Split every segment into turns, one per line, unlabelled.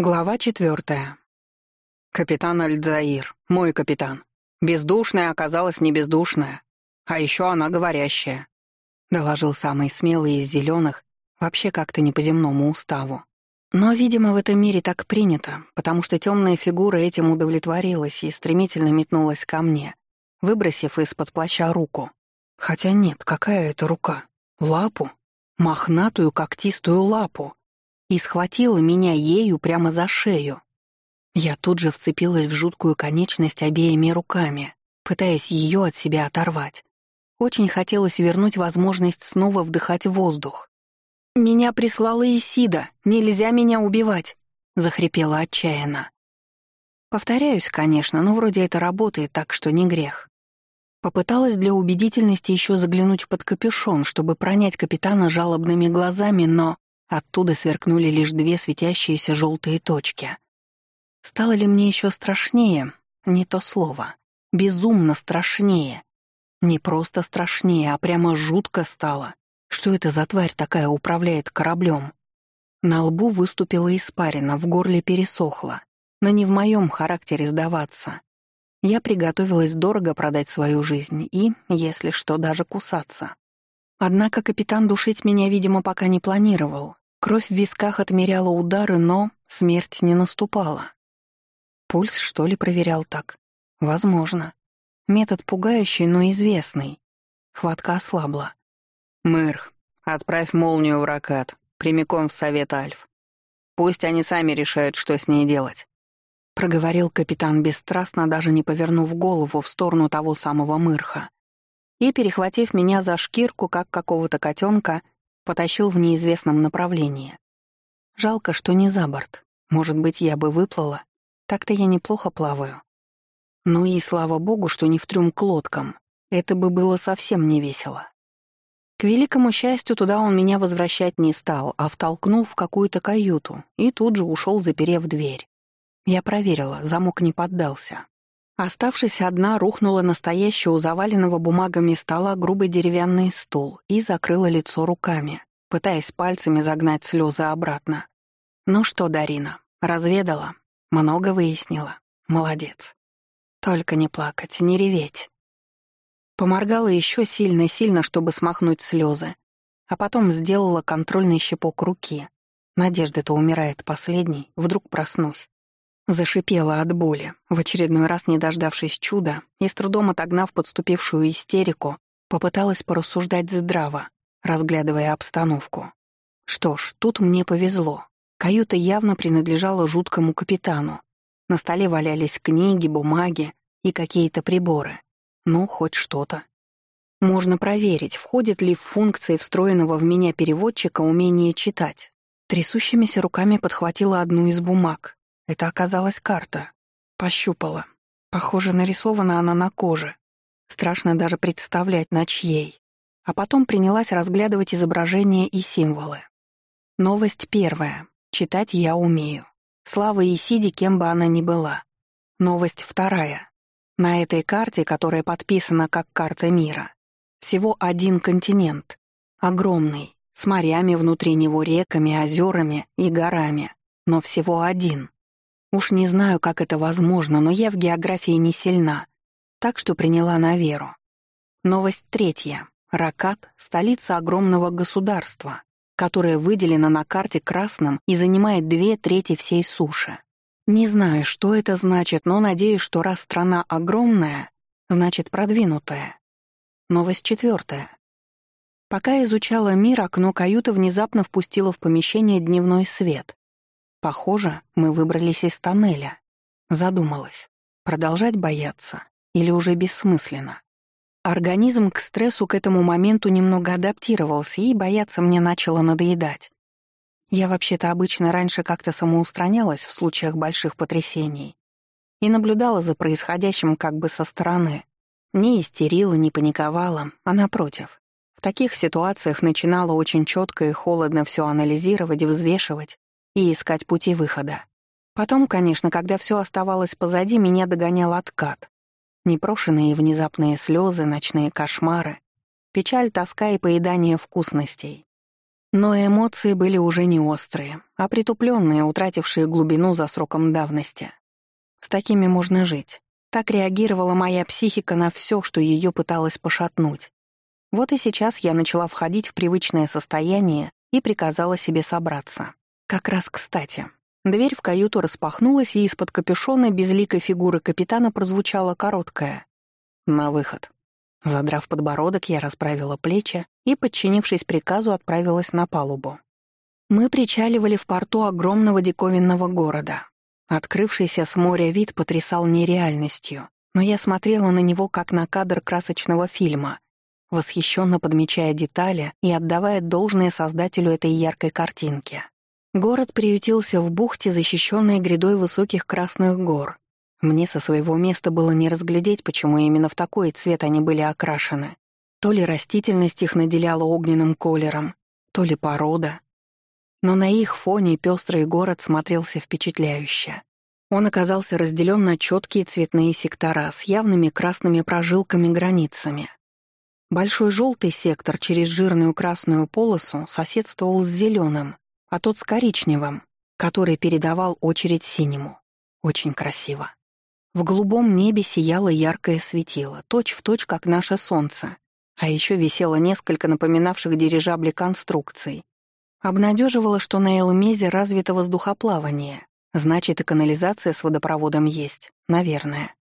Глава четвертая. Капитан Альдзаир, мой капитан. Бездушная оказалась не бездушная, а еще она говорящая, доложил самый смелый из зеленых, вообще как-то не по земному уставу. Но, видимо, в этом мире так принято, потому что темная фигура этим удовлетворилась и стремительно метнулась ко мне, выбросив из-под плаща руку. Хотя нет, какая это рука? Лапу? Мохнатую когтистую лапу и схватила меня ею прямо за шею. Я тут же вцепилась в жуткую конечность обеими руками, пытаясь ее от себя оторвать. Очень хотелось вернуть возможность снова вдыхать воздух. «Меня прислала Исида, нельзя меня убивать!» — захрипела отчаянно. Повторяюсь, конечно, но вроде это работает, так что не грех. Попыталась для убедительности еще заглянуть под капюшон, чтобы пронять капитана жалобными глазами, но Оттуда сверкнули лишь две светящиеся желтые точки. Стало ли мне еще страшнее? Не то слово. Безумно страшнее. Не просто страшнее, а прямо жутко стало. Что это за тварь такая управляет кораблем? На лбу выступила испарина, в горле пересохло. Но не в моем характере сдаваться. Я приготовилась дорого продать свою жизнь и, если что, даже кусаться. Однако капитан душить меня, видимо, пока не планировал. Кровь в висках отмеряла удары, но смерть не наступала. Пульс, что ли, проверял так? Возможно. Метод пугающий, но известный. Хватка ослабла. «Мэрх, отправь молнию в ракат, прямиком в Совет Альф. Пусть они сами решают, что с ней делать», — проговорил капитан бесстрастно, даже не повернув голову в сторону того самого Мырха. И, перехватив меня за шкирку, как какого-то котенка, потащил в неизвестном направлении. Жалко, что не за борт. Может быть, я бы выплыла. Так-то я неплохо плаваю. Ну и слава богу, что не в трюм к лодкам. Это бы было совсем не весело. К великому счастью, туда он меня возвращать не стал, а втолкнул в какую-то каюту и тут же ушел, заперев дверь. Я проверила, замок не поддался. Оставшись одна, рухнула настоящую у заваленного бумагами стола грубый деревянный стул и закрыла лицо руками, пытаясь пальцами загнать слезы обратно. «Ну что, Дарина, разведала? Много выяснила? Молодец. Только не плакать, не реветь». Поморгала еще сильно-сильно, чтобы смахнуть слезы, а потом сделала контрольный щепок руки. Надежда-то умирает последней, вдруг проснусь. Зашипела от боли, в очередной раз не дождавшись чуда и с трудом отогнав подступившую истерику, попыталась порассуждать здраво, разглядывая обстановку. Что ж, тут мне повезло. Каюта явно принадлежала жуткому капитану. На столе валялись книги, бумаги и какие-то приборы. Ну, хоть что-то. Можно проверить, входит ли в функции встроенного в меня переводчика умение читать. Трясущимися руками подхватила одну из бумаг, это оказалась карта. Пощупала. Похоже, нарисована она на коже. Страшно даже представлять, на чьей. А потом принялась разглядывать изображения и символы. Новость первая. Читать я умею. Слава Исиди, кем бы она ни была. Новость вторая. На этой карте, которая подписана как карта мира, всего один континент. Огромный, с морями внутри него, реками, озерами и горами. Но всего один. Уж не знаю, как это возможно, но я в географии не сильна, так что приняла на веру. Новость третья. Ракат — столица огромного государства, которое выделено на карте красным и занимает две трети всей суши. Не знаю, что это значит, но надеюсь, что раз страна огромная, значит продвинутая. Новость четвертая. Пока изучала мир, окно каюты внезапно впустило в помещение дневной свет. Похоже, мы выбрались из тоннеля. Задумалась. Продолжать бояться? Или уже бессмысленно? Организм к стрессу к этому моменту немного адаптировался, и бояться мне начало надоедать. Я вообще-то обычно раньше как-то самоустранялась в случаях больших потрясений и наблюдала за происходящим как бы со стороны. Не истерила, не паниковала, а напротив. В таких ситуациях начинала очень четко и холодно все анализировать, взвешивать и искать пути выхода. Потом, конечно, когда все оставалось позади, меня догонял откат. Непрошенные внезапные слезы, ночные кошмары, печаль, тоска и поедание вкусностей. Но эмоции были уже не острые, а притупленные, утратившие глубину за сроком давности. С такими можно жить. Так реагировала моя психика на все, что ее пыталось пошатнуть. Вот и сейчас я начала входить в привычное состояние и приказала себе собраться. Как раз кстати. Дверь в каюту распахнулась, и из-под капюшона безликой фигуры капитана прозвучала короткая. «На выход». Задрав подбородок, я расправила плечи и, подчинившись приказу, отправилась на палубу. Мы причаливали в порту огромного диковинного города. Открывшийся с моря вид потрясал нереальностью, но я смотрела на него как на кадр красочного фильма, восхищенно подмечая детали и отдавая должное создателю этой яркой картинки. Город приютился в бухте, защищенной грядой высоких красных гор. Мне со своего места было не разглядеть, почему именно в такой цвет они были окрашены. То ли растительность их наделяла огненным колером, то ли порода. Но на их фоне пестрый город смотрелся впечатляюще. Он оказался разделен на четкие цветные сектора с явными красными прожилками-границами. Большой желтый сектор через жирную красную полосу соседствовал с зеленым, а тот с коричневым, который передавал очередь синему. Очень красиво. В голубом небе сияло яркое светило, точь-в-точь, как наше солнце, а еще висело несколько напоминавших дирижабли конструкций. Обнадеживало, что на Элмезе развито воздухоплавание, значит, и канализация с водопроводом есть, наверное.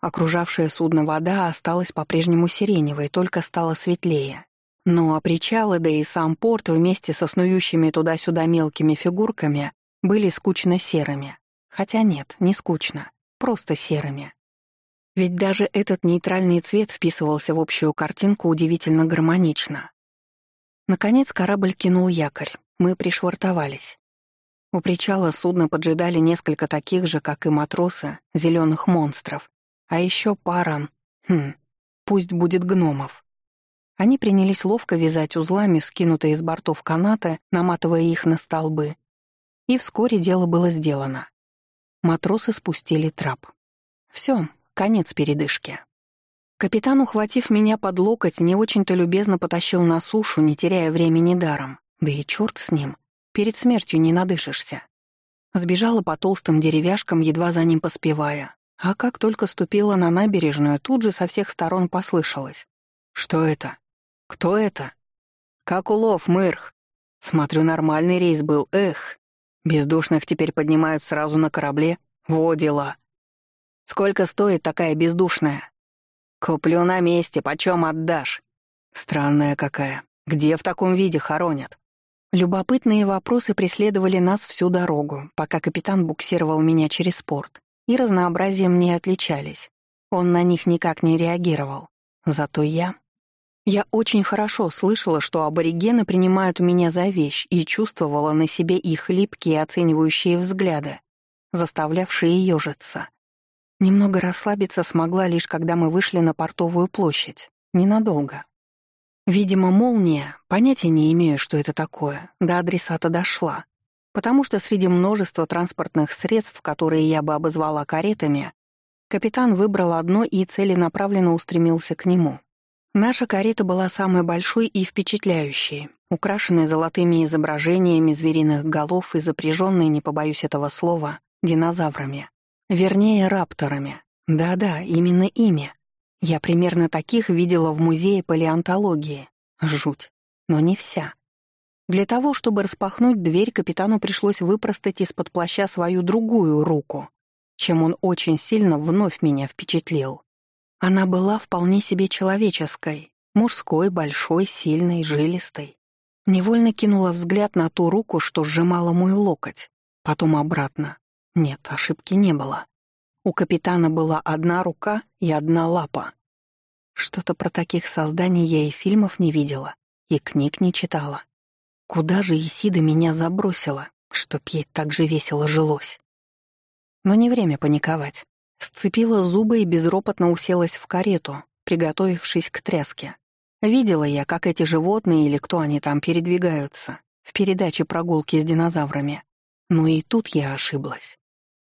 Окружавшая судно вода осталась по-прежнему сиреневой, только стала светлее. Ну а причалы, да и сам порт вместе со снующими туда-сюда мелкими фигурками были скучно серыми. Хотя нет, не скучно, просто серыми. Ведь даже этот нейтральный цвет вписывался в общую картинку удивительно гармонично. Наконец корабль кинул якорь, мы пришвартовались. У причала судна поджидали несколько таких же, как и матросы, зеленых монстров, а еще пара... Хм, пусть будет гномов. Они принялись ловко вязать узлами, скинутые из бортов канаты, наматывая их на столбы. И вскоре дело было сделано. Матросы спустили трап. Все, конец передышки. Капитан, ухватив меня под локоть, не очень-то любезно потащил на сушу, не теряя времени даром. Да и черт с ним, перед смертью не надышишься. Сбежала по толстым деревяшкам, едва за ним поспевая. А как только ступила на набережную, тут же со всех сторон послышалось. «Что это? Кто это?» «Как улов, мырх!» «Смотрю, нормальный рейс был, эх!» «Бездушных теперь поднимают сразу на корабле? Во дела!» «Сколько стоит такая бездушная?» «Куплю на месте, почем отдашь?» «Странная какая. Где в таком виде хоронят?» Любопытные вопросы преследовали нас всю дорогу, пока капитан буксировал меня через порт и разнообразием не отличались. Он на них никак не реагировал. Зато я... Я очень хорошо слышала, что аборигены принимают меня за вещь и чувствовала на себе их липкие оценивающие взгляды, заставлявшие ежиться. Немного расслабиться смогла лишь когда мы вышли на портовую площадь. Ненадолго. Видимо, молния, понятия не имею, что это такое, до адресата дошла потому что среди множества транспортных средств, которые я бы обозвала каретами, капитан выбрал одно и целенаправленно устремился к нему. Наша карета была самой большой и впечатляющей, украшенной золотыми изображениями звериных голов и запряженной, не побоюсь этого слова, динозаврами. Вернее, рапторами. Да-да, именно ими. Я примерно таких видела в музее палеонтологии. Жуть. Но не вся. Для того, чтобы распахнуть дверь, капитану пришлось выпростать из-под плаща свою другую руку, чем он очень сильно вновь меня впечатлил. Она была вполне себе человеческой, мужской, большой, сильной, жилистой. Невольно кинула взгляд на ту руку, что сжимала мой локоть, потом обратно. Нет, ошибки не было. У капитана была одна рука и одна лапа. Что-то про таких созданий я и фильмов не видела, и книг не читала. Куда же Исида меня забросила, чтоб ей так же весело жилось? Но не время паниковать. Сцепила зубы и безропотно уселась в карету, приготовившись к тряске. Видела я, как эти животные или кто они там передвигаются в передаче прогулки с динозаврами. Но и тут я ошиблась.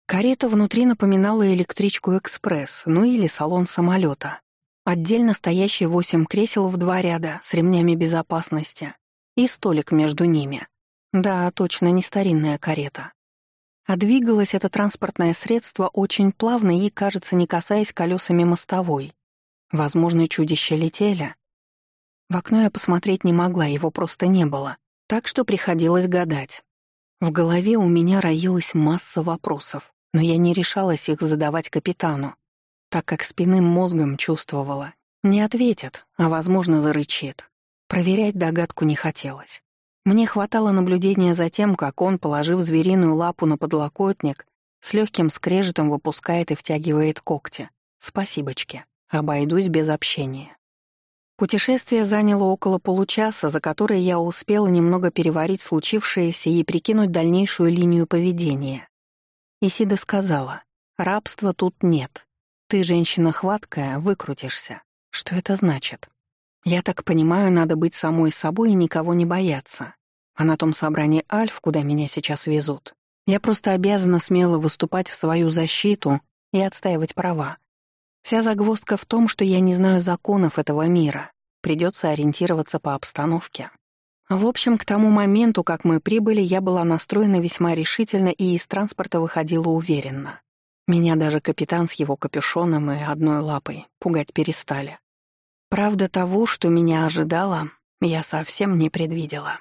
Карета внутри напоминала электричку «Экспресс», ну или салон самолета. Отдельно стоящие восемь кресел в два ряда с ремнями безопасности, и столик между ними. Да, точно не старинная карета. А двигалось это транспортное средство очень плавно и, кажется, не касаясь колесами мостовой. Возможно, чудища летели. В окно я посмотреть не могла, его просто не было. Так что приходилось гадать. В голове у меня роилась масса вопросов, но я не решалась их задавать капитану, так как спинным мозгом чувствовала. Не ответит, а, возможно, зарычит. Проверять догадку не хотелось. Мне хватало наблюдения за тем, как он, положив звериную лапу на подлокотник, с легким скрежетом выпускает и втягивает когти. Спасибочки. Обойдусь без общения. Путешествие заняло около получаса, за которое я успела немного переварить случившееся и прикинуть дальнейшую линию поведения. Исида сказала, «Рабства тут нет. Ты, женщина хваткая, выкрутишься. Что это значит? Я так понимаю, надо быть самой собой и никого не бояться. А на том собрании Альф, куда меня сейчас везут, я просто обязана смело выступать в свою защиту и отстаивать права. Вся загвоздка в том, что я не знаю законов этого мира. Придется ориентироваться по обстановке. В общем, к тому моменту, как мы прибыли, я была настроена весьма решительно и из транспорта выходила уверенно. Меня даже капитан с его капюшоном и одной лапой пугать перестали. Правда того, что меня ожидало, я совсем не предвидела.